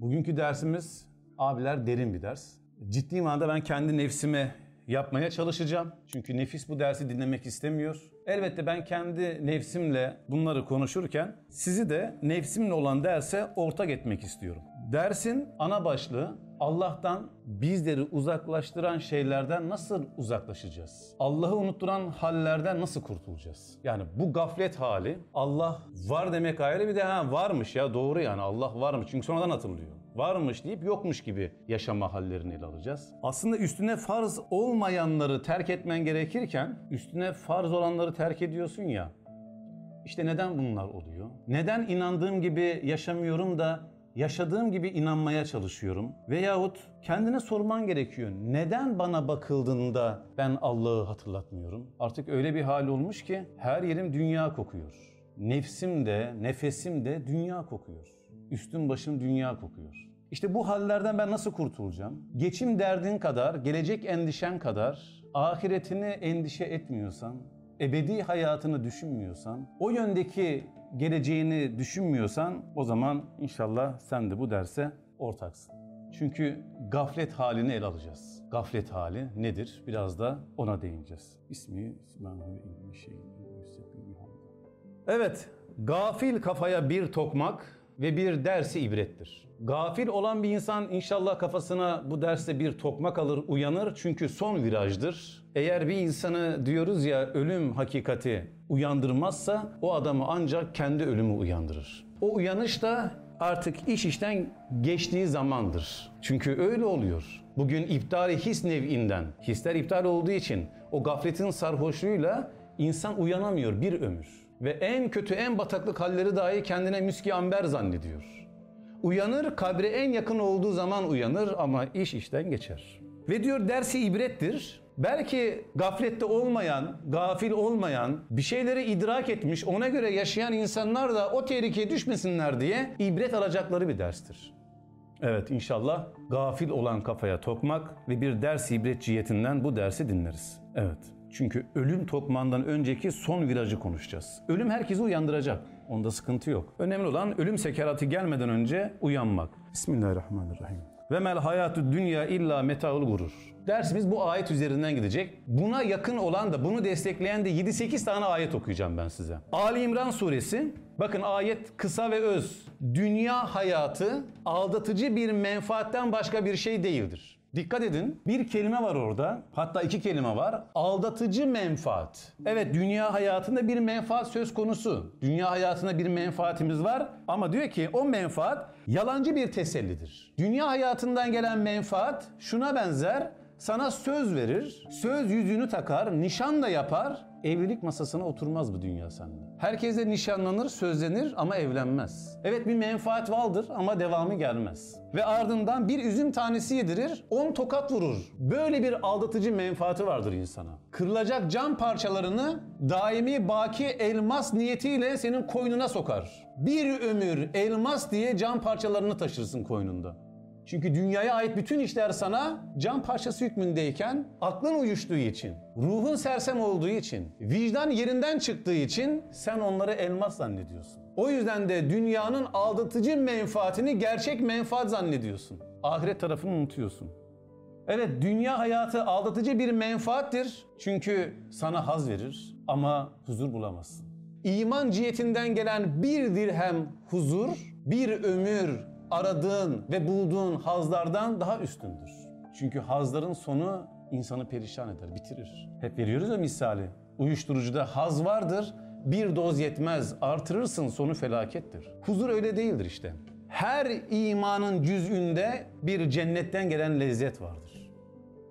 Bugünkü dersimiz abiler derin bir ders. Ciddi manada ben kendi nefsime yapmaya çalışacağım. Çünkü nefis bu dersi dinlemek istemiyor. Elbette ben kendi nefsimle bunları konuşurken sizi de nefsimle olan derse ortak etmek istiyorum. Dersin ana başlığı Allah'tan bizleri uzaklaştıran şeylerden nasıl uzaklaşacağız? Allah'ı unutturan hallerden nasıl kurtulacağız? Yani bu gaflet hali Allah var demek ayrı bir de ha varmış ya doğru yani Allah varmış çünkü sonradan hatırlıyor. Varmış deyip yokmuş gibi yaşama hallerini ele alacağız. Aslında üstüne farz olmayanları terk etmen gerekirken üstüne farz olanları terk ediyorsun ya. İşte neden bunlar oluyor? Neden inandığım gibi yaşamıyorum da yaşadığım gibi inanmaya çalışıyorum. Veyahut kendine sorman gerekiyor. Neden bana bakıldığında ben Allah'ı hatırlatmıyorum? Artık öyle bir hal olmuş ki her yerim dünya kokuyor. Nefsim de, nefesim de dünya kokuyor. Üstüm başım dünya kokuyor. İşte bu hallerden ben nasıl kurtulacağım? Geçim derdin kadar, gelecek endişen kadar, ahiretini endişe etmiyorsan, ebedi hayatını düşünmüyorsan, o yöndeki geleceğini düşünmüyorsan o zaman inşallah sen de bu derse ortaksın. Çünkü gaflet halini ele alacağız. Gaflet hali nedir? Biraz da ona değineceğiz. İsmi Evet, gafil kafaya bir tokmak ve bir dersi ibrettir. Gafil olan bir insan inşallah kafasına bu derste bir tokmak alır, uyanır çünkü son virajdır. Eğer bir insanı diyoruz ya ölüm hakikati uyandırmazsa o adamı ancak kendi ölümü uyandırır. O uyanış da artık iş işten geçtiği zamandır. Çünkü öyle oluyor. Bugün iptali his nev'inden, hisler iptal olduğu için o gafletin sarhoşluğuyla insan uyanamıyor bir ömür. Ve en kötü, en bataklık halleri dahi kendine müski amber zannediyor. Uyanır, kabre en yakın olduğu zaman uyanır ama iş işten geçer. Ve diyor dersi ibrettir. Belki gaflette olmayan, gafil olmayan, bir şeyleri idrak etmiş, ona göre yaşayan insanlar da o tehlikeye düşmesinler diye ibret alacakları bir derstir. Evet inşallah gafil olan kafaya tokmak ve bir ders ibret cihetinden bu dersi dinleriz. Evet. Çünkü ölüm tokmandan önceki son virajı konuşacağız. Ölüm herkesi uyandıracak. Onda sıkıntı yok. Önemli olan ölüm sekeratı gelmeden önce uyanmak. Bismillahirrahmanirrahim. Ve mel hayatü dünya illa metaul gurur. Dersimiz bu ayet üzerinden gidecek. Buna yakın olan da bunu destekleyen de 7-8 tane ayet okuyacağım ben size. Ali İmran suresi Bakın ayet kısa ve öz. Dünya hayatı aldatıcı bir menfaatten başka bir şey değildir. Dikkat edin bir kelime var orada hatta iki kelime var aldatıcı menfaat. Evet dünya hayatında bir menfaat söz konusu. Dünya hayatında bir menfaatimiz var ama diyor ki o menfaat yalancı bir tesellidir. Dünya hayatından gelen menfaat şuna benzer sana söz verir, söz yüzüğünü takar, nişan da yapar. Evlilik masasına oturmaz bu dünya sende. Herkes de nişanlanır, sözlenir ama evlenmez. Evet bir menfaat vardır ama devamı gelmez. Ve ardından bir üzüm tanesi yedirir, on tokat vurur. Böyle bir aldatıcı menfaati vardır insana. Kırılacak cam parçalarını daimi baki elmas niyetiyle senin koynuna sokar. Bir ömür elmas diye cam parçalarını taşırsın koynunda. Çünkü dünyaya ait bütün işler sana can parçası hükmündeyken aklın uyuştuğu için, ruhun sersem olduğu için, vicdan yerinden çıktığı için sen onları elmas zannediyorsun. O yüzden de dünyanın aldatıcı menfaatini gerçek menfaat zannediyorsun. Ahiret tarafını unutuyorsun. Evet dünya hayatı aldatıcı bir menfaattir. Çünkü sana haz verir ama huzur bulamazsın. İman cihetinden gelen bir dirhem huzur, bir ömür aradığın ve bulduğun hazlardan daha üstündür. Çünkü hazların sonu insanı perişan eder, bitirir. Hep veriyoruz ya misali. Uyuşturucuda haz vardır, bir doz yetmez, artırırsın sonu felakettir. Huzur öyle değildir işte. Her imanın cüz'ünde bir cennetten gelen lezzet vardır.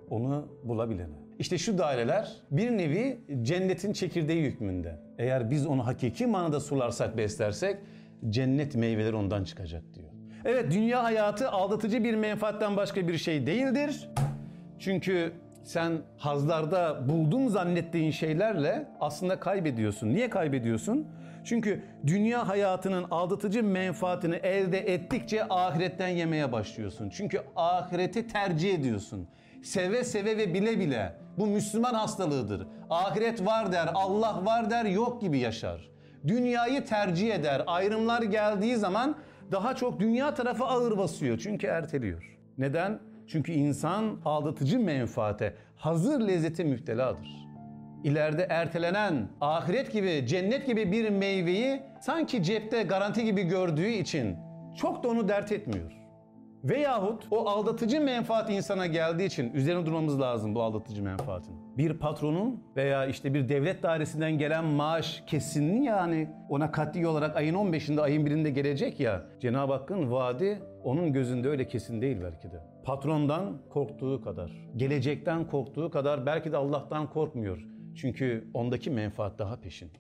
Onu bulabilene. İşte şu daireler bir nevi cennetin çekirdeği hükmünde. Eğer biz onu hakiki manada sularsak, beslersek cennet meyveleri ondan çıkacak diyor. Evet dünya hayatı aldatıcı bir menfaatten başka bir şey değildir. Çünkü sen hazlarda buldun zannettiğin şeylerle aslında kaybediyorsun. Niye kaybediyorsun? Çünkü dünya hayatının aldatıcı menfaatini elde ettikçe ahiretten yemeye başlıyorsun. Çünkü ahireti tercih ediyorsun. Seve seve ve bile bile. Bu Müslüman hastalığıdır. Ahiret var der, Allah var der, yok gibi yaşar. Dünyayı tercih eder. Ayrımlar geldiği zaman daha çok dünya tarafı ağır basıyor. Çünkü erteliyor. Neden? Çünkü insan aldatıcı menfaate, hazır lezzete müpteladır. İleride ertelenen ahiret gibi, cennet gibi bir meyveyi sanki cepte garanti gibi gördüğü için çok da onu dert etmiyor. Veyahut o aldatıcı menfaat insana geldiği için üzerine durmamız lazım bu aldatıcı menfaatin. Bir patronun veya işte bir devlet dairesinden gelen maaş kesinli yani ona katli olarak ayın 15'inde ayın 1'inde gelecek ya Cenab-ı Hakk'ın vaadi onun gözünde öyle kesin değil belki de. Patrondan korktuğu kadar, gelecekten korktuğu kadar belki de Allah'tan korkmuyor. Çünkü ondaki menfaat daha peşin.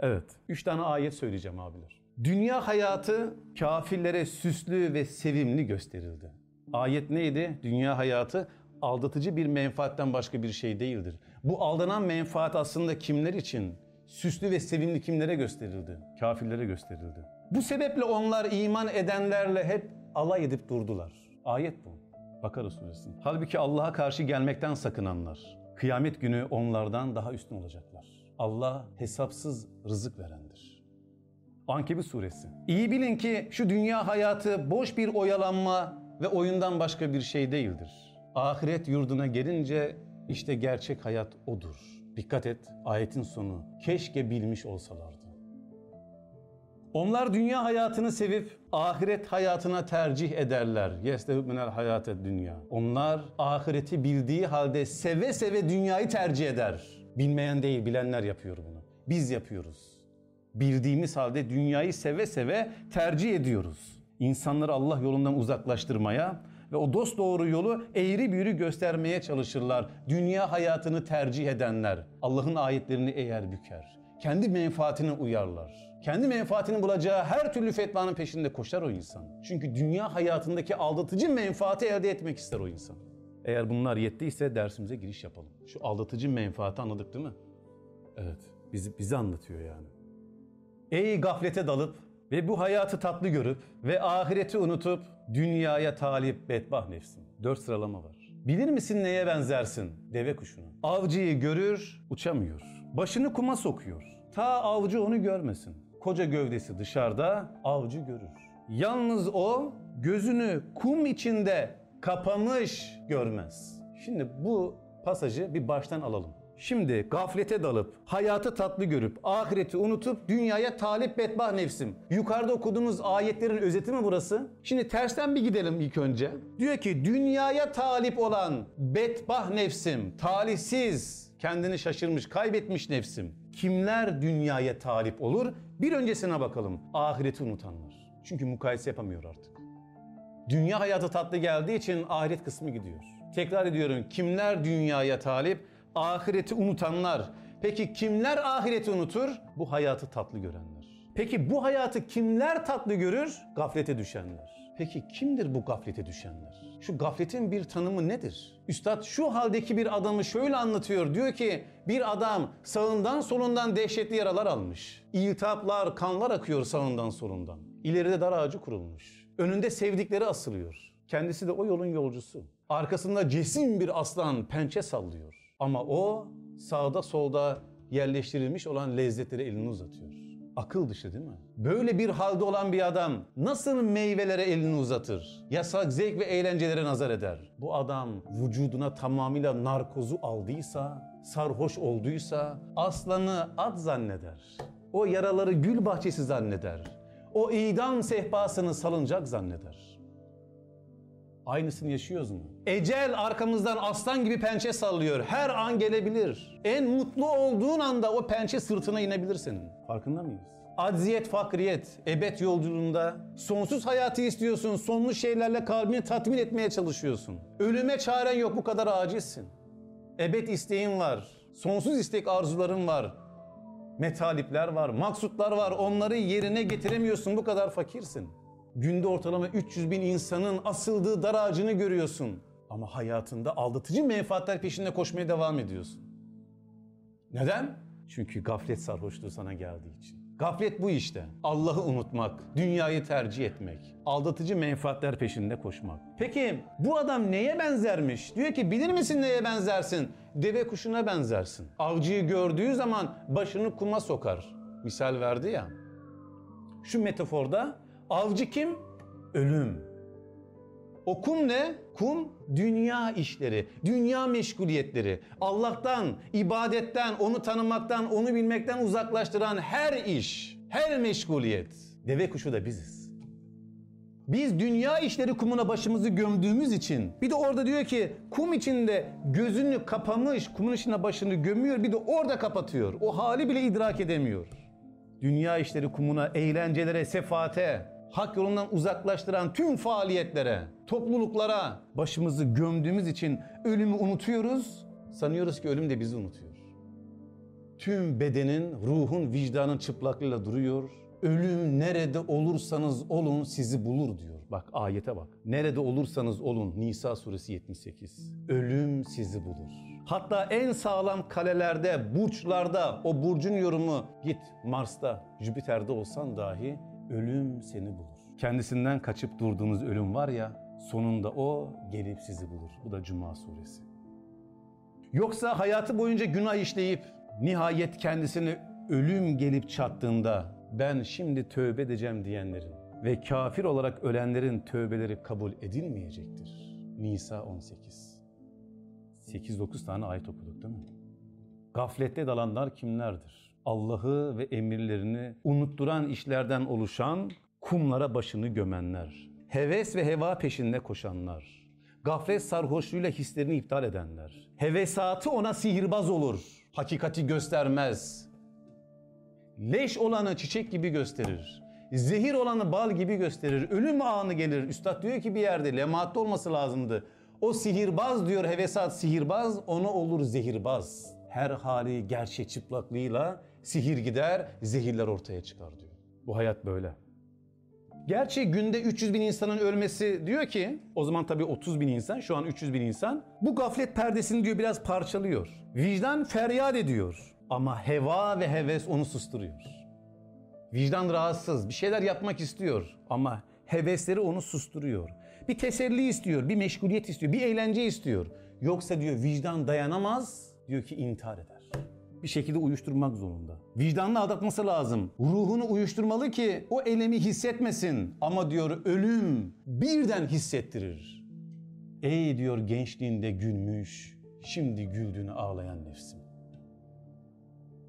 Evet, üç tane ayet söyleyeceğim abiler. Dünya hayatı kafirlere süslü ve sevimli gösterildi. Ayet neydi? Dünya hayatı aldatıcı bir menfaatten başka bir şey değildir. Bu aldanan menfaat aslında kimler için? Süslü ve sevimli kimlere gösterildi? Kafirlere gösterildi. Bu sebeple onlar iman edenlerle hep alay edip durdular. Ayet bu. Bakara suresi. Halbuki Allah'a karşı gelmekten sakınanlar, kıyamet günü onlardan daha üstün olacaklar. Allah hesapsız rızık verendir. Ankebut suresi. İyi bilin ki şu dünya hayatı boş bir oyalanma ve oyundan başka bir şey değildir. Ahiret yurduna gelince işte gerçek hayat odur. Dikkat et ayetin sonu. Keşke bilmiş olsalardı. Onlar dünya hayatını sevip ahiret hayatına tercih ederler. Yestevib minel hayate dünya. Onlar ahireti bildiği halde seve seve dünyayı tercih eder. Bilmeyen değil bilenler yapıyor bunu. Biz yapıyoruz. Bildiğimiz halde dünyayı seve seve tercih ediyoruz. İnsanları Allah yolundan uzaklaştırmaya ve o dost doğru yolu eğri büğrü göstermeye çalışırlar. Dünya hayatını tercih edenler Allah'ın ayetlerini eğer büker. Kendi menfaatine uyarlar. Kendi menfaatini bulacağı her türlü fetvanın peşinde koşar o insan. Çünkü dünya hayatındaki aldatıcı menfaati elde etmek ister o insan. Eğer bunlar yettiyse dersimize giriş yapalım. Şu aldatıcı menfaati anladık değil mi? Evet, bizi, bizi anlatıyor yani. Ey gaflete dalıp ve bu hayatı tatlı görüp ve ahireti unutup dünyaya talip bedbah nefsin. Dört sıralama var. Bilir misin neye benzersin? Deve kuşuna. Avcıyı görür, uçamıyor. Başını kuma sokuyor. Ta avcı onu görmesin. Koca gövdesi dışarıda, avcı görür. Yalnız o gözünü kum içinde kapamış görmez. Şimdi bu pasajı bir baştan alalım. Şimdi gaflete dalıp, hayatı tatlı görüp, ahireti unutup dünyaya talip bedbah nefsim. Yukarıda okuduğunuz ayetlerin özeti mi burası? Şimdi tersten bir gidelim ilk önce. Diyor ki dünyaya talip olan bedbah nefsim, talihsiz, kendini şaşırmış, kaybetmiş nefsim. Kimler dünyaya talip olur? Bir öncesine bakalım. Ahireti unutanlar. Çünkü mukayese yapamıyor artık. Dünya hayatı tatlı geldiği için ahiret kısmı gidiyor. Tekrar ediyorum. Kimler dünyaya talip? Ahireti unutanlar. Peki kimler ahireti unutur? Bu hayatı tatlı görenler. Peki bu hayatı kimler tatlı görür? Gaflete düşenler. Peki kimdir bu gaflete düşenler? Şu gafletin bir tanımı nedir? Üstad şu haldeki bir adamı şöyle anlatıyor. Diyor ki bir adam sağından solundan dehşetli yaralar almış. İltihaplar, kanlar akıyor sağından solundan. İleride dar ağacı kurulmuş. Önünde sevdikleri asılıyor. Kendisi de o yolun yolcusu. Arkasında cesim bir aslan pençe sallıyor. Ama o sağda solda yerleştirilmiş olan lezzetleri elini uzatıyor. Akıl dışı değil mi? Böyle bir halde olan bir adam nasıl meyvelere elini uzatır? Yasak zevk ve eğlencelere nazar eder. Bu adam vücuduna tamamıyla narkozu aldıysa, sarhoş olduysa aslanı at zanneder. O yaraları gül bahçesi zanneder. O idam sehpasını salıncak zanneder. Aynısını yaşıyoruz mu? Ecel arkamızdan aslan gibi pençe sallıyor. Her an gelebilir. En mutlu olduğun anda o pençe sırtına inebilir senin. Farkında mıyız? Acziyet, fakriyet, ebed yolculuğunda sonsuz hayatı istiyorsun, sonlu şeylerle kalbini tatmin etmeye çalışıyorsun. Ölüme çaren yok, bu kadar acizsin. Ebed isteğin var, sonsuz istek arzuların var. Metalipler var, maksutlar var, onları yerine getiremiyorsun, bu kadar fakirsin. Günde ortalama 300 bin insanın asıldığı dar ağacını görüyorsun. Ama hayatında aldatıcı menfaatler peşinde koşmaya devam ediyorsun. Neden? Çünkü gaflet sarhoşluğu sana geldiği için. Gaflet bu işte. Allah'ı unutmak, dünyayı tercih etmek, aldatıcı menfaatler peşinde koşmak. Peki bu adam neye benzermiş? Diyor ki bilir misin neye benzersin? Deve kuşuna benzersin. Avcıyı gördüğü zaman başını kuma sokar. Misal verdi ya. Şu metaforda Avcı kim? Ölüm. O kum ne? Kum dünya işleri, dünya meşguliyetleri. Allah'tan, ibadetten, onu tanımaktan, onu bilmekten uzaklaştıran her iş, her meşguliyet. Deve kuşu da biziz. Biz dünya işleri kumuna başımızı gömdüğümüz için bir de orada diyor ki kum içinde gözünü kapamış, kumun içine başını gömüyor bir de orada kapatıyor. O hali bile idrak edemiyor. Dünya işleri kumuna, eğlencelere, sefaate, hak yolundan uzaklaştıran tüm faaliyetlere, topluluklara başımızı gömdüğümüz için ölümü unutuyoruz. Sanıyoruz ki ölüm de bizi unutuyor. Tüm bedenin, ruhun, vicdanın çıplaklığıyla duruyor. Ölüm nerede olursanız olun sizi bulur diyor. Bak ayete bak. Nerede olursanız olun Nisa suresi 78. Ölüm sizi bulur. Hatta en sağlam kalelerde, burçlarda o burcun yorumu git Mars'ta, Jüpiter'de olsan dahi ölüm seni bulur. Kendisinden kaçıp durduğunuz ölüm var ya sonunda o gelip sizi bulur. Bu da Cuma suresi. Yoksa hayatı boyunca günah işleyip nihayet kendisine ölüm gelip çattığında ben şimdi tövbe edeceğim diyenlerin ve kafir olarak ölenlerin tövbeleri kabul edilmeyecektir. Nisa 18. 8-9 tane ayet okuduk değil mi? Gaflette dalanlar kimlerdir? Allah'ı ve emirlerini unutturan işlerden oluşan kumlara başını gömenler. Heves ve heva peşinde koşanlar. Gaflet sarhoşluğuyla hislerini iptal edenler. Hevesatı ona sihirbaz olur. Hakikati göstermez. Leş olanı çiçek gibi gösterir. Zehir olanı bal gibi gösterir. Ölüm anı gelir. Üstad diyor ki bir yerde lematte olması lazımdı. O sihirbaz diyor hevesat sihirbaz, onu olur zehirbaz. Her hali gerçek çıplaklığıyla sihir gider, zehirler ortaya çıkar diyor. Bu hayat böyle. Gerçi günde 300 bin insanın ölmesi diyor ki, o zaman tabii 30 bin insan, şu an 300 bin insan. Bu gaflet perdesini diyor biraz parçalıyor. Vicdan feryat ediyor. Ama heva ve heves onu susturuyor. Vicdan rahatsız, bir şeyler yapmak istiyor ama hevesleri onu susturuyor. Bir teselli istiyor, bir meşguliyet istiyor, bir eğlence istiyor. Yoksa diyor vicdan dayanamaz, diyor ki intihar eder. Bir şekilde uyuşturmak zorunda. Vicdanını aldatması lazım. Ruhunu uyuşturmalı ki o elemi hissetmesin. Ama diyor ölüm birden hissettirir. Ey diyor gençliğinde gülmüş, şimdi güldüğünü ağlayan nefsim.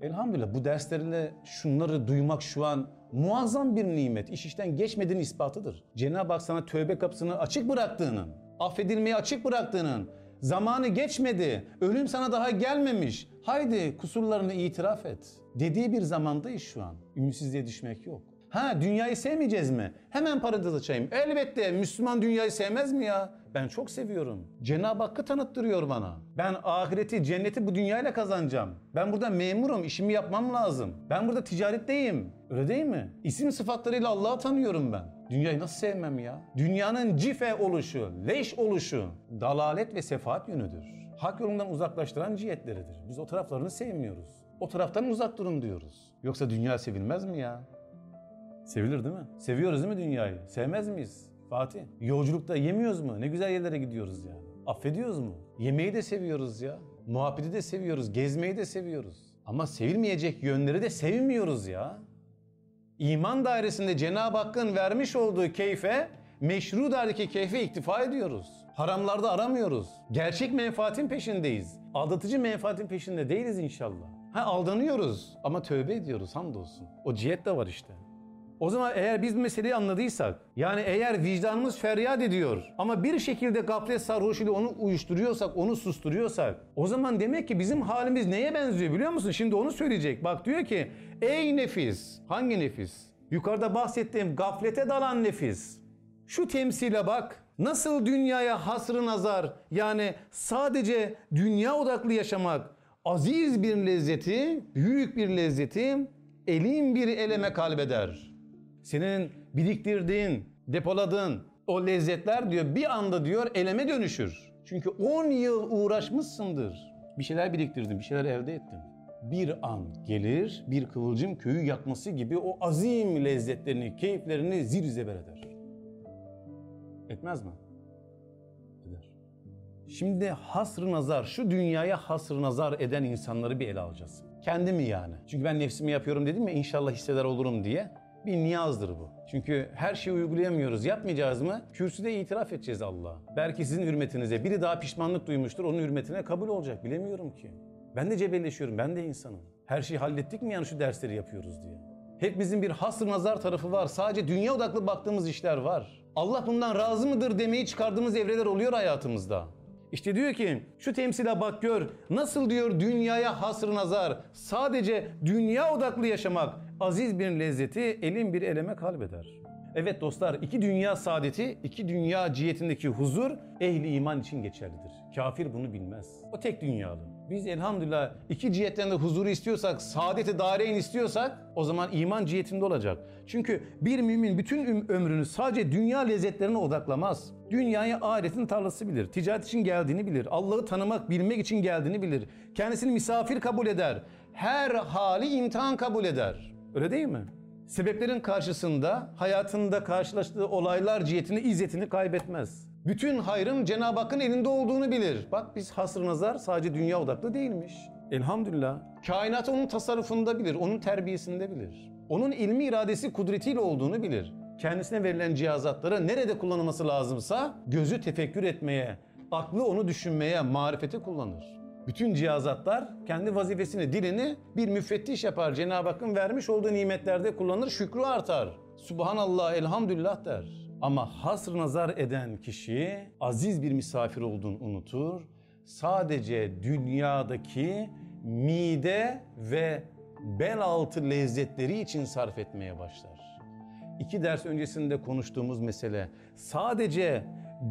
Elhamdülillah bu derslerle şunları duymak şu an muazzam bir nimet. İş işten geçmediğinin ispatıdır. Cenab-ı Hak sana tövbe kapısını açık bıraktığının, affedilmeyi açık bıraktığının, zamanı geçmedi, ölüm sana daha gelmemiş. Haydi kusurlarını itiraf et. Dediği bir zamandayız şu an. Ümitsizliğe düşmek yok. Ha dünyayı sevmeyeceğiz mi? Hemen parantez açayım. Elbette Müslüman dünyayı sevmez mi ya? Ben çok seviyorum. Cenab-ı Hakk'ı tanıttırıyor bana. Ben ahireti, cenneti bu dünyayla kazanacağım. Ben burada memurum, işimi yapmam lazım. Ben burada ticaretteyim. Öyle değil mi? İsim sıfatlarıyla Allah'ı tanıyorum ben. Dünyayı nasıl sevmem ya? Dünyanın cife oluşu, leş oluşu, dalalet ve sefaat yönüdür. Hak yolundan uzaklaştıran cihetleridir. Biz o taraflarını sevmiyoruz. O taraftan uzak durun diyoruz. Yoksa dünya sevilmez mi ya? Sevilir değil mi? Seviyoruz değil mi dünyayı? Sevmez miyiz? Fatih. Yolculukta yemiyoruz mu? Ne güzel yerlere gidiyoruz yani. Affediyoruz mu? Yemeği de seviyoruz ya. Muhabbeti de seviyoruz. Gezmeyi de seviyoruz. Ama sevilmeyecek yönleri de sevmiyoruz ya. İman dairesinde Cenab-ı Hakk'ın vermiş olduğu keyfe, meşru dairedeki keyfe iktifa ediyoruz. Haramlarda aramıyoruz. Gerçek menfaatin peşindeyiz. Aldatıcı menfaatin peşinde değiliz inşallah. Ha aldanıyoruz ama tövbe ediyoruz hamdolsun. O cihet de var işte. O zaman eğer biz meseleyi anladıysak, yani eğer vicdanımız feryat ediyor ama bir şekilde gaflet sarhoşuyla onu uyuşturuyorsak, onu susturuyorsak, o zaman demek ki bizim halimiz neye benziyor biliyor musun? Şimdi onu söyleyecek. Bak diyor ki, ey nefis, hangi nefis? Yukarıda bahsettiğim gaflete dalan nefis. Şu temsile bak. Nasıl dünyaya hasrı nazar, yani sadece dünya odaklı yaşamak, aziz bir lezzeti, büyük bir lezzeti, elin bir eleme kalbeder senin biriktirdiğin, depoladığın o lezzetler diyor bir anda diyor eleme dönüşür. Çünkü 10 yıl uğraşmışsındır. Bir şeyler biriktirdin, bir şeyler elde ettin. Bir an gelir, bir kıvılcım köyü yakması gibi o azim lezzetlerini, keyiflerini zir zeber eder. Etmez mi? Eder. Şimdi hasrı nazar, şu dünyaya hasrı nazar eden insanları bir ele alacağız. Kendimi yani. Çünkü ben nefsimi yapıyorum dedim ya inşallah hisseder olurum diye. Bir niyazdır bu. Çünkü her şeyi uygulayamıyoruz. Yapmayacağız mı? Kürsüde itiraf edeceğiz Allah'a. Belki sizin hürmetinize biri daha pişmanlık duymuştur. Onun hürmetine kabul olacak. Bilemiyorum ki. Ben de cebelleşiyorum. Ben de insanım. Her şeyi hallettik mi yani şu dersleri yapıyoruz diye. Hepimizin bir hasr nazar tarafı var. Sadece dünya odaklı baktığımız işler var. Allah bundan razı mıdır demeyi çıkardığımız evreler oluyor hayatımızda. İşte diyor ki şu temsile bak gör nasıl diyor dünyaya hasr nazar sadece dünya odaklı yaşamak aziz bir lezzeti elin bir eleme kalbeder. Evet dostlar iki dünya saadeti iki dünya cihetindeki huzur ehli iman için geçerlidir. Kafir bunu bilmez. O tek dünyalı. Biz elhamdülillah iki cihetten de huzuru istiyorsak, saadeti dareyn istiyorsak o zaman iman cihetinde olacak. Çünkü bir mümin bütün ömrünü sadece dünya lezzetlerine odaklamaz. Dünyayı ahiretin tarlası bilir. Ticaret için geldiğini bilir. Allah'ı tanımak, bilmek için geldiğini bilir. Kendisini misafir kabul eder. Her hali imtihan kabul eder. Öyle değil mi? Sebeplerin karşısında hayatında karşılaştığı olaylar cihetini, izzetini kaybetmez. Bütün hayrın Cenab-ı Hakk'ın elinde olduğunu bilir. Bak biz hasr nazar sadece dünya odaklı değilmiş. Elhamdülillah. Kainat onun tasarrufunda bilir, onun terbiyesinde bilir. Onun ilmi iradesi kudretiyle olduğunu bilir. Kendisine verilen cihazatları nerede kullanılması lazımsa gözü tefekkür etmeye, aklı onu düşünmeye, marifete kullanır. Bütün cihazatlar kendi vazifesini, dilini bir müfettiş yapar. Cenab-ı Hakk'ın vermiş olduğu nimetlerde kullanır, şükrü artar. Subhanallah, elhamdülillah der. Ama hasr nazar eden kişi aziz bir misafir olduğunu unutur. Sadece dünyadaki mide ve bel altı lezzetleri için sarf etmeye başlar. İki ders öncesinde konuştuğumuz mesele sadece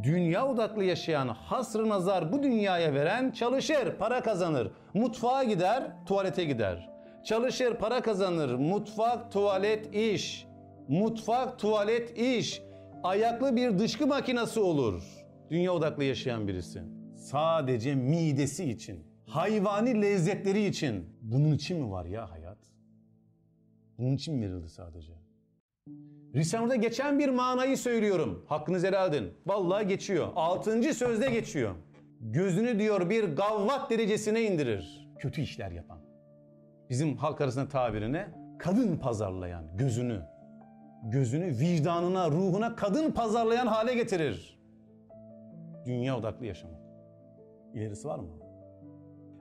dünya odaklı yaşayan, hasrı nazar bu dünyaya veren çalışır, para kazanır. Mutfağa gider, tuvalete gider. Çalışır, para kazanır. Mutfak, tuvalet, iş. Mutfak, tuvalet, iş. Ayaklı bir dışkı makinesi olur. Dünya odaklı yaşayan birisi. Sadece midesi için. Hayvani lezzetleri için. Bunun için mi var ya hayat? Bunun için mi verildi sadece? Risale'de geçen bir manayı söylüyorum. Hakkınızı helal edin. Vallahi geçiyor. Altıncı sözde geçiyor. Gözünü diyor bir gavvat derecesine indirir. Kötü işler yapan. Bizim halk arasında tabirine kadın pazarlayan gözünü. Gözünü vicdanına, ruhuna kadın pazarlayan hale getirir. Dünya odaklı yaşamak. İlerisi var mı?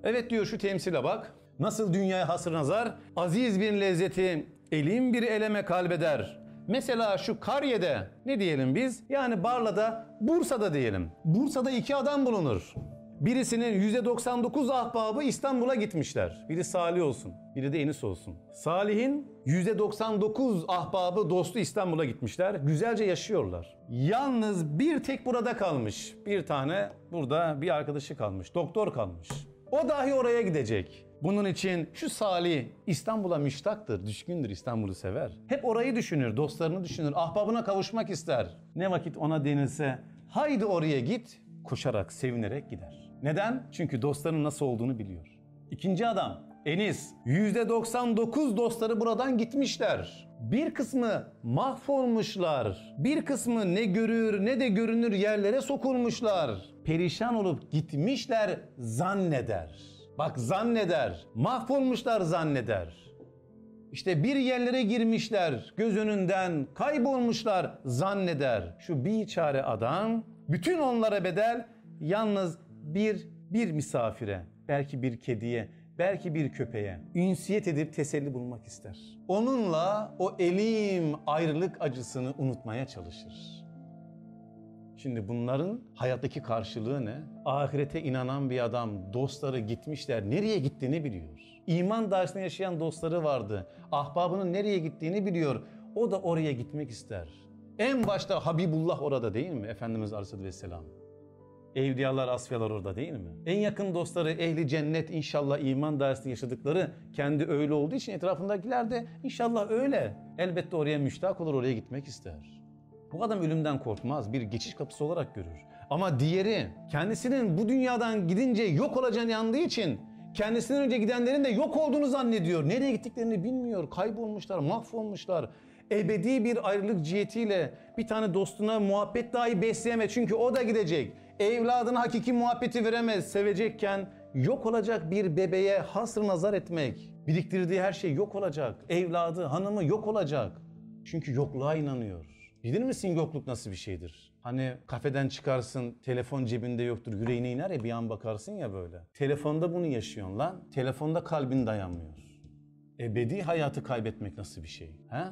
Evet diyor şu temsile bak. Nasıl dünyaya hasır nazar? Aziz bir lezzeti elin bir eleme kalbeder. Mesela şu Karye'de ne diyelim biz? Yani Barla'da, Bursa'da diyelim. Bursa'da iki adam bulunur. Birisinin %99 ahbabı İstanbul'a gitmişler. Biri Salih olsun, biri de Enis olsun. Salih'in %99 ahbabı, dostu İstanbul'a gitmişler. Güzelce yaşıyorlar. Yalnız bir tek burada kalmış. Bir tane burada bir arkadaşı kalmış. Doktor kalmış. O dahi oraya gidecek. Bunun için şu Salih İstanbul'a müştaktır, düşkündür, İstanbul'u sever. Hep orayı düşünür, dostlarını düşünür, ahbabına kavuşmak ister. Ne vakit ona denilse haydi oraya git, koşarak, sevinerek gider. Neden? Çünkü dostlarının nasıl olduğunu biliyor. İkinci adam Enis. %99 dostları buradan gitmişler. Bir kısmı mahvolmuşlar. Bir kısmı ne görür ne de görünür yerlere sokulmuşlar. Perişan olup gitmişler zanneder. Bak zanneder. Mahvolmuşlar zanneder. İşte bir yerlere girmişler, göz önünden kaybolmuşlar zanneder. Şu bir çare adam bütün onlara bedel yalnız bir bir misafire, belki bir kediye, belki bir köpeğe ünsiyet edip teselli bulmak ister. Onunla o elim ayrılık acısını unutmaya çalışır. Şimdi bunların hayattaki karşılığı ne? Ahirete inanan bir adam, dostları gitmişler, nereye gittiğini biliyor. İman dairesinde yaşayan dostları vardı. Ahbabının nereye gittiğini biliyor. O da oraya gitmek ister. En başta Habibullah orada değil mi? Efendimiz Aleyhisselatü Vesselam. Evliyalar, asfiyalar orada değil mi? En yakın dostları ehli cennet inşallah iman dairesinde yaşadıkları kendi öyle olduğu için etrafındakiler de inşallah öyle. Elbette oraya müştak olur, oraya gitmek ister. Bu adam ölümden korkmaz, bir geçiş kapısı olarak görür. Ama diğeri kendisinin bu dünyadan gidince yok olacağını yandığı için kendisinden önce gidenlerin de yok olduğunu zannediyor. Nereye gittiklerini bilmiyor, kaybolmuşlar, mahvolmuşlar. Ebedi bir ayrılık cihetiyle bir tane dostuna muhabbet dahi besleyemez çünkü o da gidecek. Evladına hakiki muhabbeti veremez, sevecekken yok olacak bir bebeğe hasr nazar etmek. Biriktirdiği her şey yok olacak. Evladı, hanımı yok olacak. Çünkü yokluğa inanıyor. Bilir misin yokluk nasıl bir şeydir? Hani kafeden çıkarsın, telefon cebinde yoktur, yüreğine iner ya bir an bakarsın ya böyle. Telefonda bunu yaşıyorsun lan. Telefonda kalbin dayanmıyor. Ebedi hayatı kaybetmek nasıl bir şey? He?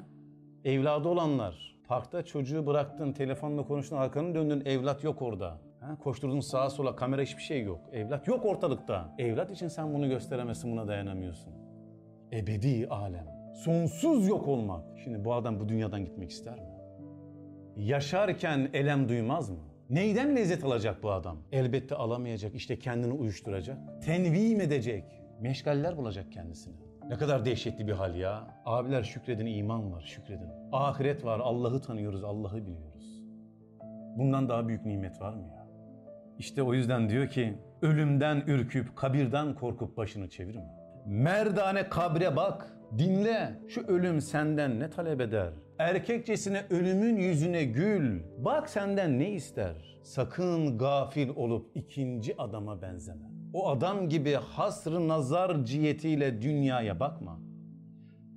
Evladı olanlar, parkta çocuğu bıraktın, telefonla konuştun, arkanı döndün, evlat yok orada. Ha? Koşturdun sağa sola, kamera hiçbir şey yok. Evlat yok ortalıkta. Evlat için sen bunu gösteremezsin, buna dayanamıyorsun. Ebedi alem. Sonsuz yok olmak. Şimdi bu adam bu dünyadan gitmek ister mi? Yaşarken elem duymaz mı? Neyden lezzet alacak bu adam? Elbette alamayacak, işte kendini uyuşturacak. Tenvim edecek. Meşgaller bulacak kendisine. Ne kadar dehşetli bir hal ya. Abiler şükredin, iman var, şükredin. Ahiret var, Allah'ı tanıyoruz, Allah'ı biliyoruz. Bundan daha büyük nimet var mı ya? İşte o yüzden diyor ki, ölümden ürküp, kabirden korkup başını çevirme. Merdane kabre bak, dinle. Şu ölüm senden ne talep eder? Erkekçesine ölümün yüzüne gül. Bak senden ne ister? Sakın gafil olup ikinci adama benzeme. O adam gibi hasrı nazar cihetiyle dünyaya bakma.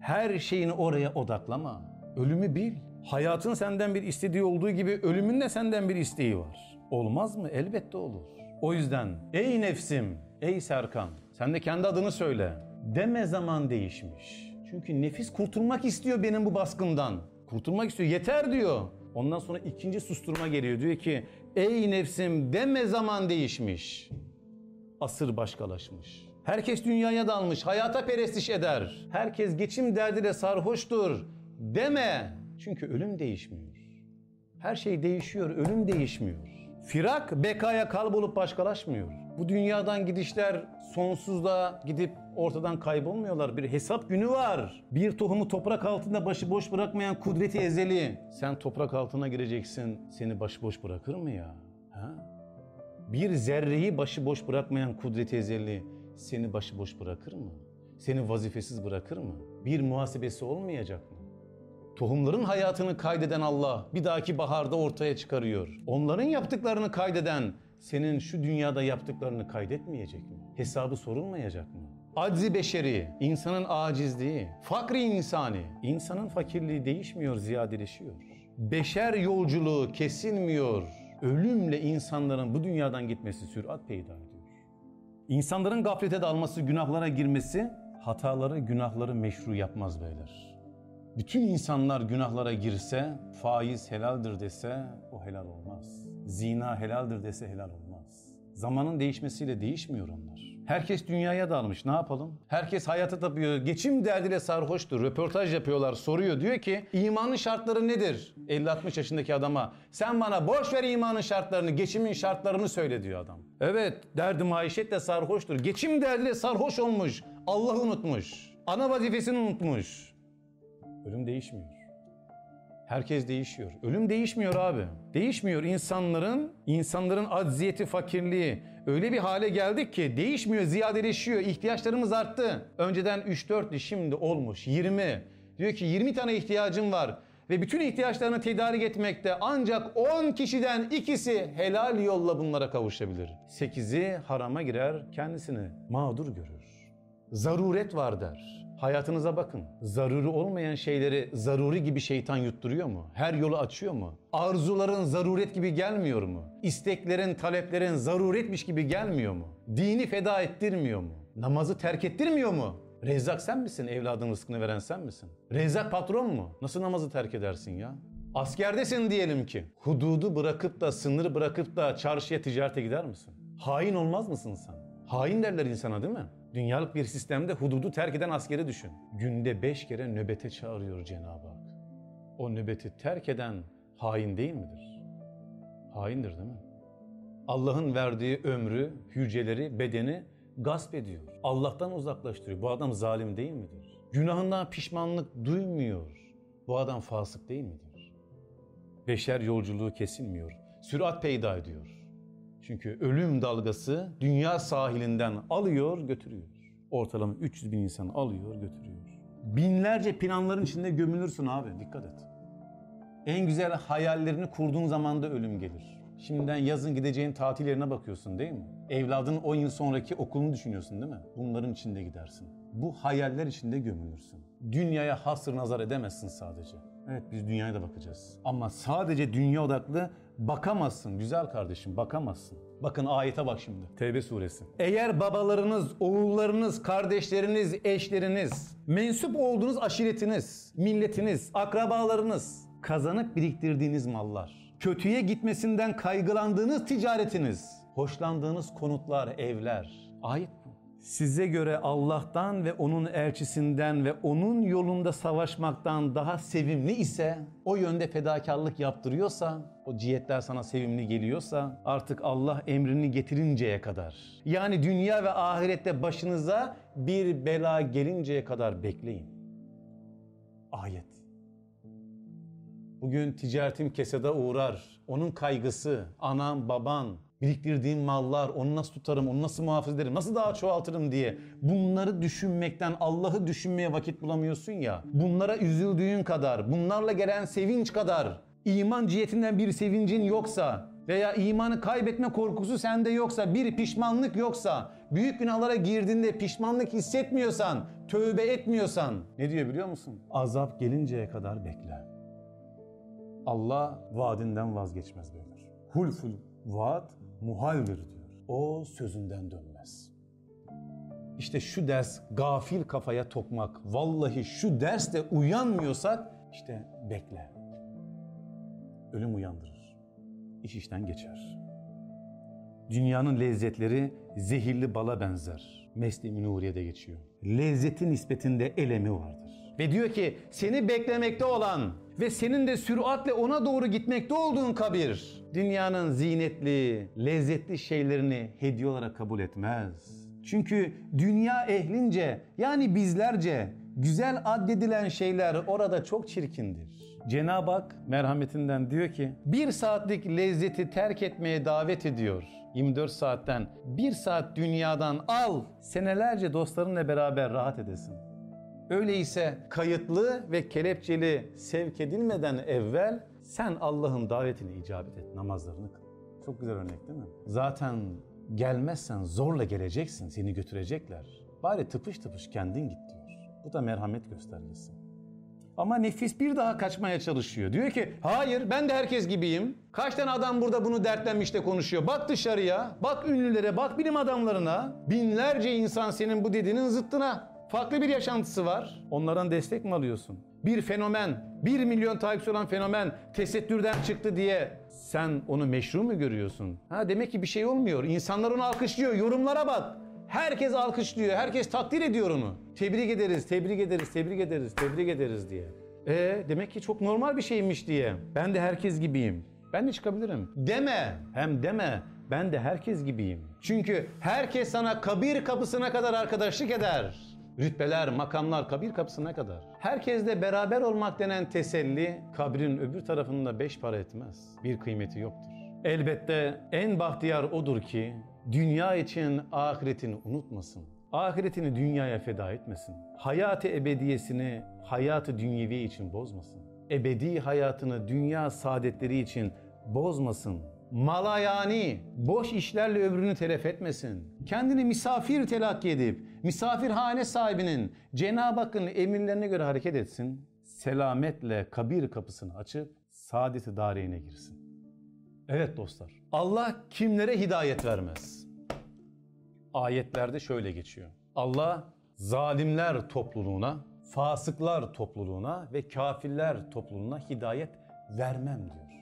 Her şeyini oraya odaklama. Ölümü bil. Hayatın senden bir istediği olduğu gibi ölümün de senden bir isteği var. Olmaz mı? Elbette olur. O yüzden ey nefsim, ey Serkan sen de kendi adını söyle. Deme zaman değişmiş. Çünkü nefis kurtulmak istiyor benim bu baskımdan. Kurtulmak istiyor. Yeter diyor. Ondan sonra ikinci susturma geliyor. Diyor ki ey nefsim deme zaman değişmiş. Asır başkalaşmış. Herkes dünyaya dalmış, hayata perestiş eder. Herkes geçim derdiyle sarhoştur. Deme. Çünkü ölüm değişmiyor. Her şey değişiyor, ölüm değişmiyor. Firak bekaya kalbolup başkalaşmıyor. Bu dünyadan gidişler sonsuzluğa gidip ortadan kaybolmuyorlar. Bir hesap günü var. Bir tohumu toprak altında başıboş bırakmayan kudreti ezeli. Sen toprak altına gireceksin. Seni başıboş bırakır mı ya? Ha? Bir zerreyi başıboş bırakmayan kudreti ezeli seni başıboş bırakır mı? Seni vazifesiz bırakır mı? Bir muhasebesi olmayacak mı? Tohumların hayatını kaydeden Allah bir dahaki baharda ortaya çıkarıyor. Onların yaptıklarını kaydeden senin şu dünyada yaptıklarını kaydetmeyecek mi? Hesabı sorulmayacak mı? Aczi beşeri, insanın acizliği, fakri insani, insanın fakirliği değişmiyor, ziyadeleşiyor. Beşer yolculuğu kesilmiyor. Ölümle insanların bu dünyadan gitmesi sürat peyda ediyor. İnsanların gaflete dalması, günahlara girmesi hataları, günahları meşru yapmaz beyler. Bütün insanlar günahlara girse, faiz helaldir dese o helal olmaz. Zina helaldir dese helal olmaz. Zamanın değişmesiyle değişmiyor onlar. Herkes dünyaya dalmış. Ne yapalım? Herkes hayata tapıyor. Geçim derdiyle sarhoştur. Röportaj yapıyorlar. Soruyor. Diyor ki imanın şartları nedir? 50-60 yaşındaki adama. Sen bana boş ver imanın şartlarını, geçimin şartlarını söyle diyor adam. Evet derdi maişetle sarhoştur. Geçim derdiyle sarhoş olmuş. Allah'ı unutmuş. Ana vazifesini unutmuş. Ölüm değişmiyor. Herkes değişiyor. Ölüm değişmiyor abi. Değişmiyor insanların, insanların acziyeti, fakirliği. Öyle bir hale geldik ki değişmiyor, ziyadeleşiyor. İhtiyaçlarımız arttı. Önceden 3-4'tü, şimdi olmuş 20. Diyor ki 20 tane ihtiyacım var. Ve bütün ihtiyaçlarını tedarik etmekte ancak 10 kişiden ikisi helal yolla bunlara kavuşabilir. 8'i harama girer, kendisini mağdur görür. Zaruret var der. Hayatınıza bakın. Zaruri olmayan şeyleri zaruri gibi şeytan yutturuyor mu? Her yolu açıyor mu? Arzuların zaruret gibi gelmiyor mu? İsteklerin, taleplerin zaruretmiş gibi gelmiyor mu? Dini feda ettirmiyor mu? Namazı terk ettirmiyor mu? Rezzak sen misin? Evladın rızkını veren sen misin? Rezzak patron mu? Nasıl namazı terk edersin ya? Askerdesin diyelim ki. Hududu bırakıp da, sınırı bırakıp da çarşıya ticarete gider misin? Hain olmaz mısın sen? Hain derler insana değil mi? Dünyalık bir sistemde hududu terk eden askeri düşün. Günde beş kere nöbete çağırıyor Cenab-ı Hak. O nöbeti terk eden hain değil midir? Haindir değil mi? Allah'ın verdiği ömrü, hücreleri, bedeni gasp ediyor. Allah'tan uzaklaştırıyor. Bu adam zalim değil midir? Günahından pişmanlık duymuyor. Bu adam fasık değil midir? Beşer yolculuğu kesilmiyor. Sürat peyda ediyor. Çünkü ölüm dalgası dünya sahilinden alıyor, götürüyor. Ortalama 300 bin insan alıyor, götürüyor. Binlerce planların içinde gömülürsün abi, dikkat et. En güzel hayallerini kurduğun zaman da ölüm gelir. Şimdiden yazın gideceğin tatil yerine bakıyorsun değil mi? Evladın 10 yıl sonraki okulunu düşünüyorsun değil mi? Bunların içinde gidersin. Bu hayaller içinde gömülürsün. Dünyaya hasır nazar edemezsin sadece. Evet biz dünyaya da bakacağız. Ama sadece dünya odaklı bakamazsın güzel kardeşim bakamazsın. Bakın ayete bak şimdi. Tevbe suresi. Eğer babalarınız, oğullarınız, kardeşleriniz, eşleriniz, mensup olduğunuz aşiretiniz, milletiniz, akrabalarınız, kazanıp biriktirdiğiniz mallar, kötüye gitmesinden kaygılandığınız ticaretiniz, hoşlandığınız konutlar, evler. Ayet. Size göre Allah'tan ve onun elçisinden ve onun yolunda savaşmaktan daha sevimli ise, o yönde fedakarlık yaptırıyorsa, o cihetler sana sevimli geliyorsa artık Allah emrini getirinceye kadar, yani dünya ve ahirette başınıza bir bela gelinceye kadar bekleyin. Ayet. Bugün ticaretim kesede uğrar. Onun kaygısı, anam, baban, biriktirdiğim mallar, onu nasıl tutarım, onu nasıl muhafaza ederim, nasıl daha çoğaltırım diye bunları düşünmekten Allah'ı düşünmeye vakit bulamıyorsun ya. Bunlara üzüldüğün kadar, bunlarla gelen sevinç kadar iman cihetinden bir sevincin yoksa veya imanı kaybetme korkusu sende yoksa, bir pişmanlık yoksa, büyük günahlara girdiğinde pişmanlık hissetmiyorsan, tövbe etmiyorsan ne diyor biliyor musun? Azap gelinceye kadar bekle. Allah vaadinden vazgeçmez beyler. Hulful vaat muhaldir diyor. O sözünden dönmez. İşte şu ders gafil kafaya tokmak. Vallahi şu derste uyanmıyorsak işte bekle. Ölüm uyandırır. İş işten geçer. Dünyanın lezzetleri zehirli bala benzer. Mesle-i Nuriye'de geçiyor. Lezzeti nispetinde elemi vardır. Ve diyor ki seni beklemekte olan ve senin de süratle ona doğru gitmekte olduğun kabir dünyanın zinetli, lezzetli şeylerini hediye olarak kabul etmez. Çünkü dünya ehlince yani bizlerce güzel addedilen şeyler orada çok çirkindir. Cenab-ı Hak merhametinden diyor ki bir saatlik lezzeti terk etmeye davet ediyor. 24 saatten bir saat dünyadan al senelerce dostlarınla beraber rahat edesin. Öyleyse kayıtlı ve kelepçeli sevk edilmeden evvel sen Allah'ın davetine icabet et, namazlarını kıl. Çok güzel örnek değil mi? Zaten gelmezsen zorla geleceksin, seni götürecekler. Bari tıpış tıpış kendin git diyor. Bu da merhamet göstergesi. Ama nefis bir daha kaçmaya çalışıyor. Diyor ki hayır ben de herkes gibiyim. Kaç tane adam burada bunu dertlenmiş de konuşuyor. Bak dışarıya, bak ünlülere, bak bilim adamlarına. Binlerce insan senin bu dediğinin zıttına. Farklı bir yaşantısı var. Onlardan destek mi alıyorsun? Bir fenomen, bir milyon takipçi olan fenomen tesettürden çıktı diye sen onu meşru mu görüyorsun? Ha demek ki bir şey olmuyor. İnsanlar onu alkışlıyor. Yorumlara bak. Herkes alkışlıyor, herkes takdir ediyor onu. Tebrik ederiz, tebrik ederiz, tebrik ederiz, tebrik ederiz diye. E demek ki çok normal bir şeymiş diye. Ben de herkes gibiyim. Ben de çıkabilirim. Deme. Hem deme. Ben de herkes gibiyim. Çünkü herkes sana kabir kapısına kadar arkadaşlık eder. Rütbeler, makamlar kabir kapısına kadar. Herkesle beraber olmak denen teselli kabrin öbür tarafında beş para etmez. Bir kıymeti yoktur. Elbette en bahtiyar odur ki dünya için ahiretini unutmasın. Ahiretini dünyaya feda etmesin. Hayatı ebediyesini hayatı dünyevi için bozmasın. Ebedi hayatını dünya saadetleri için bozmasın. Malayani, boş işlerle ömrünü telef etmesin. Kendini misafir telakki edip misafirhane sahibinin Cenab-ı Hakk'ın emirlerine göre hareket etsin. Selametle kabir kapısını açıp saadeti dareyine girsin. Evet dostlar. Allah kimlere hidayet vermez? Ayetlerde şöyle geçiyor. Allah zalimler topluluğuna, fasıklar topluluğuna ve kafirler topluluğuna hidayet vermem diyor.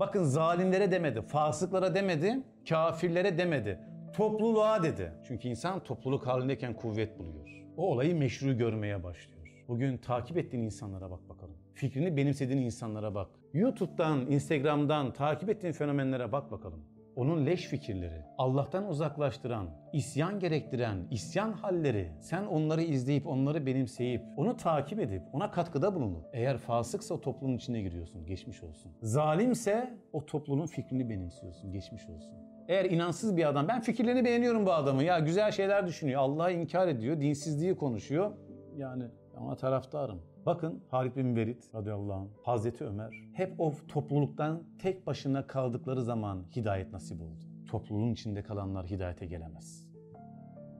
Bakın zalimlere demedi, fasıklara demedi, kafirlere demedi. Topluluğa dedi. Çünkü insan topluluk halindeyken kuvvet buluyor. O olayı meşru görmeye başlıyor. Bugün takip ettiğin insanlara bak bakalım. Fikrini benimsediğin insanlara bak. YouTube'dan, Instagram'dan takip ettiğin fenomenlere bak bakalım. Onun leş fikirleri, Allah'tan uzaklaştıran, isyan gerektiren, isyan halleri, sen onları izleyip, onları benimseyip, onu takip edip, ona katkıda bulunup, eğer fasıksa o toplumun içine giriyorsun, geçmiş olsun. Zalimse o toplumun fikrini benimsiyorsun, geçmiş olsun. Eğer inansız bir adam, ben fikirlerini beğeniyorum bu adamı, ya güzel şeyler düşünüyor, Allah'ı inkar ediyor, dinsizliği konuşuyor, yani ona taraftarım. Bakın Halid bin Velid radıyallahu anh, Hazreti Ömer hep o topluluktan tek başına kaldıkları zaman hidayet nasip oldu. Topluluğun içinde kalanlar hidayete gelemez.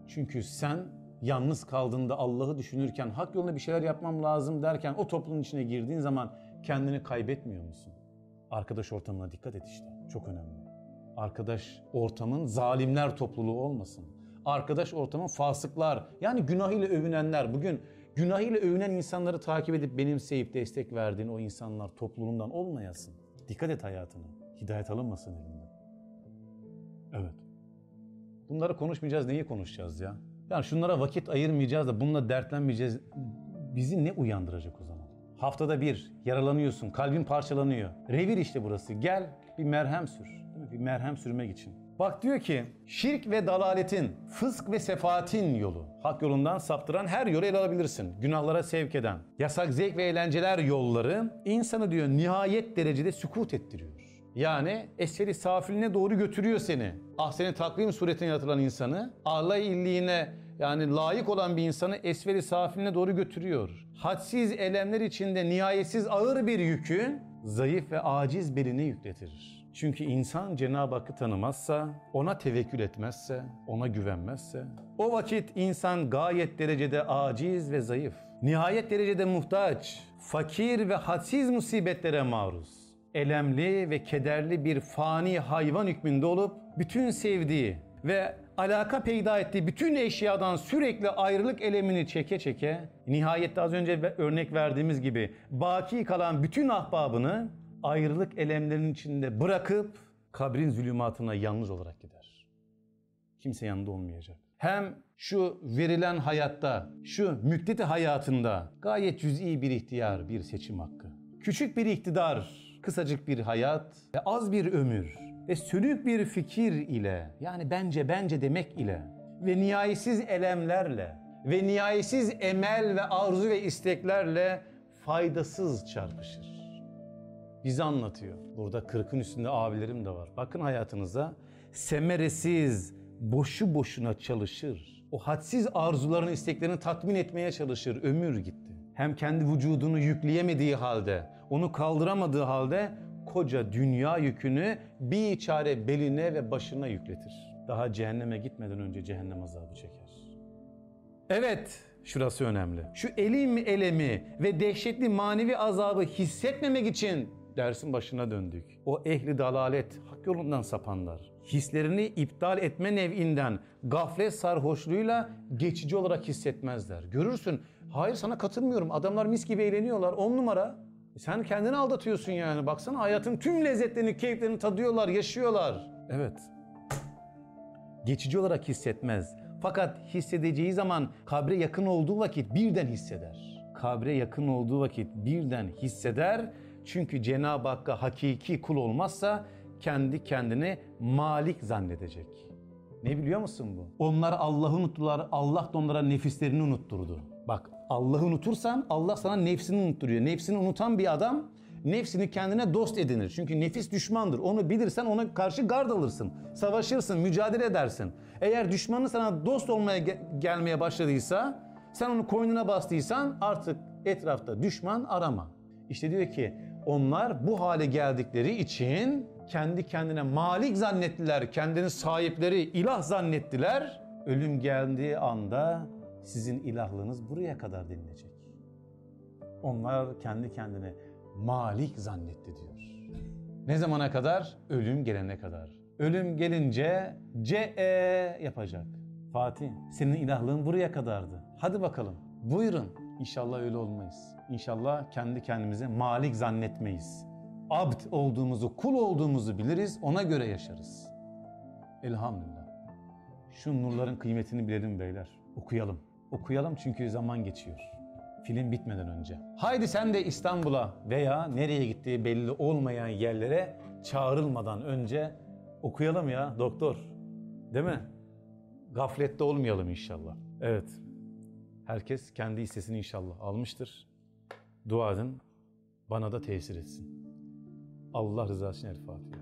Çünkü sen yalnız kaldığında Allah'ı düşünürken, hak yolunda bir şeyler yapmam lazım derken o toplumun içine girdiğin zaman kendini kaybetmiyor musun? Arkadaş ortamına dikkat et işte. Çok önemli. Arkadaş ortamın zalimler topluluğu olmasın. Arkadaş ortamın fasıklar, yani günahıyla övünenler. Bugün günahıyla övünen insanları takip edip benimseyip destek verdiğin o insanlar topluluğundan olmayasın. Dikkat et hayatına. Hidayet alınmasın elinden. Evet. Bunları konuşmayacağız, neyi konuşacağız ya? Yani şunlara vakit ayırmayacağız da bununla dertlenmeyeceğiz. Bizi ne uyandıracak o zaman? Haftada bir yaralanıyorsun, kalbin parçalanıyor. Revir işte burası. Gel bir merhem sür. Bir merhem sürmek için. Bak diyor ki şirk ve dalaletin, fısk ve sefaatin yolu. Hak yolundan saptıran her yolu ele alabilirsin. Günahlara sevk eden. Yasak zevk ve eğlenceler yolları insanı diyor nihayet derecede sükut ettiriyor. Yani esferi safiline doğru götürüyor seni. Ahseni takvim suretine yaratılan insanı, alay illiğine yani layık olan bir insanı esferi safiline doğru götürüyor. Hadsiz elemler içinde nihayetsiz ağır bir yükü zayıf ve aciz beline yükletir. Çünkü insan Cenab-ı Hakk'ı tanımazsa, ona tevekkül etmezse, ona güvenmezse, o vakit insan gayet derecede aciz ve zayıf. Nihayet derecede muhtaç, fakir ve hadsiz musibetlere maruz elemli ve kederli bir fani hayvan hükmünde olup bütün sevdiği ve alaka peyda ettiği bütün eşyadan sürekli ayrılık elemini çeke çeke nihayette az önce örnek verdiğimiz gibi baki kalan bütün ahbabını ayrılık elemlerinin içinde bırakıp kabrin zulümatına yalnız olarak gider. Kimse yanında olmayacak. Hem şu verilen hayatta, şu müddeti hayatında gayet cüz'i bir ihtiyar, bir seçim hakkı. Küçük bir iktidar, kısacık bir hayat ve az bir ömür ve sönük bir fikir ile yani bence bence demek ile ve nihayetsiz elemlerle ve nihayetsiz emel ve arzu ve isteklerle faydasız çarpışır. Bizi anlatıyor. Burada kırkın üstünde abilerim de var. Bakın hayatınıza semeresiz, boşu boşuna çalışır. O hadsiz arzularını, isteklerini tatmin etmeye çalışır. Ömür gitti. Hem kendi vücudunu yükleyemediği halde, onu kaldıramadığı halde koca dünya yükünü bir çare beline ve başına yükletir. Daha cehenneme gitmeden önce cehennem azabı çeker. Evet, şurası önemli. Şu elim elemi ve dehşetli manevi azabı hissetmemek için dersin başına döndük. O ehli dalalet, hak yolundan sapanlar, hislerini iptal etme nev'inden gaflet sarhoşluğuyla geçici olarak hissetmezler. Görürsün, hayır sana katılmıyorum, adamlar mis gibi eğleniyorlar, on numara. Sen kendini aldatıyorsun yani. Baksana hayatın tüm lezzetlerini, keyiflerini tadıyorlar, yaşıyorlar. Evet. Geçici olarak hissetmez. Fakat hissedeceği zaman kabre yakın olduğu vakit birden hisseder. Kabre yakın olduğu vakit birden hisseder. Çünkü Cenab-ı Hakk'a hakiki kul olmazsa kendi kendine malik zannedecek. Ne biliyor musun bu? Onlar Allah'ı unuttular, Allah da onlara nefislerini unutturdu. Bak Allah'ı unutursan Allah sana nefsini unutturuyor. Nefsini unutan bir adam nefsini kendine dost edinir. Çünkü nefis düşmandır. Onu bilirsen ona karşı gard alırsın. Savaşırsın, mücadele edersin. Eğer düşmanın sana dost olmaya ge- gelmeye başladıysa, sen onu koynuna bastıysan artık etrafta düşman arama. İşte diyor ki onlar bu hale geldikleri için kendi kendine malik zannettiler, kendini sahipleri ilah zannettiler. Ölüm geldiği anda sizin ilahlığınız buraya kadar denilecek. Onlar kendi kendine malik zannetti diyor. Ne zamana kadar? Ölüm gelene kadar. Ölüm gelince ce yapacak. Fatih, senin ilahlığın buraya kadardı. Hadi bakalım, buyurun. İnşallah öyle olmayız. İnşallah kendi kendimize malik zannetmeyiz. Abd olduğumuzu, kul olduğumuzu biliriz, ona göre yaşarız. Elhamdülillah. Şu nurların kıymetini bilelim beyler. Okuyalım. Okuyalım çünkü zaman geçiyor. Film bitmeden önce. Haydi sen de İstanbul'a veya nereye gittiği belli olmayan yerlere çağrılmadan önce okuyalım ya doktor. Değil mi? Gaflette olmayalım inşallah. Evet. Herkes kendi hissesini inşallah almıştır. Dua edin. Bana da tesir etsin. Allah rızası için El Fatiha.